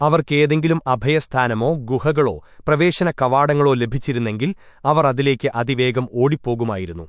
അവർക്കേതെങ്കിലും അഭയസ്ഥാനമോ ഗുഹകളോ പ്രവേശന കവാടങ്ങളോ ലഭിച്ചിരുന്നെങ്കിൽ അവർ അതിലേക്ക് അതിവേഗം ഓടിപ്പോകുമായിരുന്നു.